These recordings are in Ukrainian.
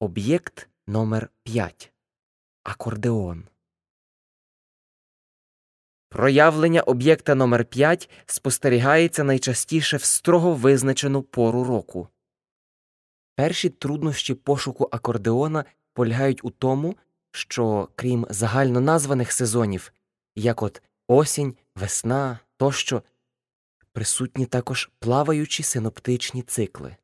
Об'єкт номер 5 Акордеон. Проявлення об'єкта номер 5 спостерігається найчастіше в строго визначену пору року. Перші труднощі пошуку акордеона полягають у тому, що, крім загально названих сезонів, як от осінь, весна тощо, присутні також плаваючі синоптичні цикли.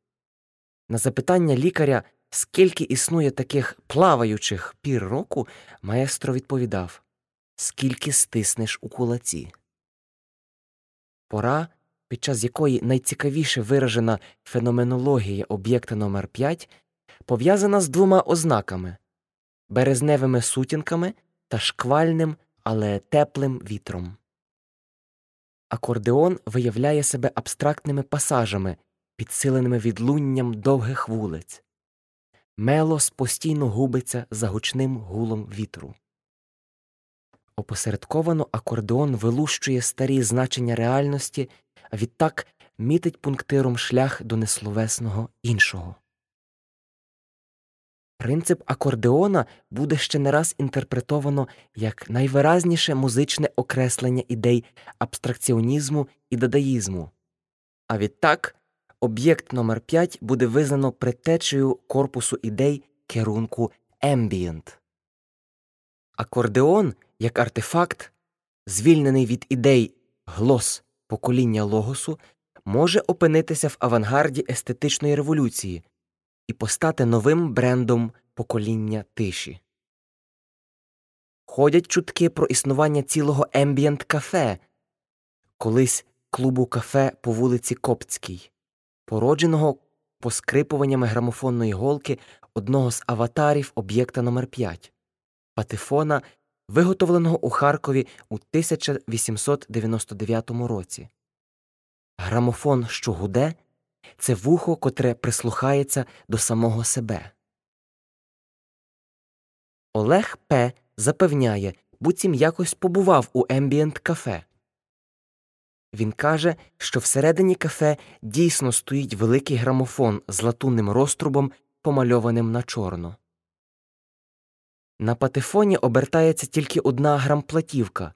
На запитання лікаря, скільки існує таких плаваючих пір року, маестро відповідав скільки стиснеш у кулаці. Пора, під час якої найцікавіше виражена феноменологія об'єкта номер 5 пов'язана з двома ознаками березневими сутінками та шквальним, але теплим вітром. Акордеон виявляє себе абстрактними пасажами, підсиленими відлунням довгих вулиць. Мелос постійно губиться за гучним гулом вітру. Опосередковано акордеон вилущує старі значення реальності, а відтак мітить пунктиром шлях до несловесного іншого. Принцип акордеона буде ще не раз інтерпретовано як найвиразніше музичне окреслення ідей абстракціонізму і дадаїзму, а відтак об'єкт номер 5 буде визнано предтечею корпусу ідей керунку ембієнт. Акордеон як артефакт, звільнений від ідей глос покоління логосу, може опинитися в авангарді естетичної революції і постати новим брендом покоління тиші. Ходять чутки про існування цілого ембієнт кафе, колись клубу кафе по вулиці Коптській, породженого поскрипуваннями грамофонної голки одного з аватарів об'єкта номер 5 патефона, виготовленого у Харкові у 1899 році. Грамофон, що гуде, це вухо, котре прислухається до самого себе. Олег П. запевняє, буцім якось побував у ембієнт кафе. Він каже, що всередині кафе дійсно стоїть великий грамофон з латунним розтрубом, помальованим на чорно. На патефоні обертається тільки одна грамплатівка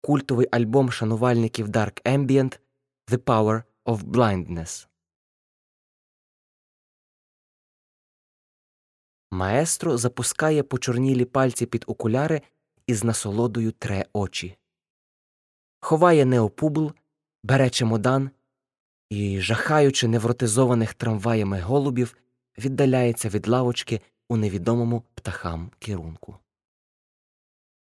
культовий альбом шанувальників Dark Ambient The Power of Blindness. Маестро запускає почорнілі пальці під окуляри і з насолодою тре очі. Ховає неопубл, бере чемодан і, жахаючи невротизованих трамваями голубів, віддаляється від лавочки у невідомому птахам керунку.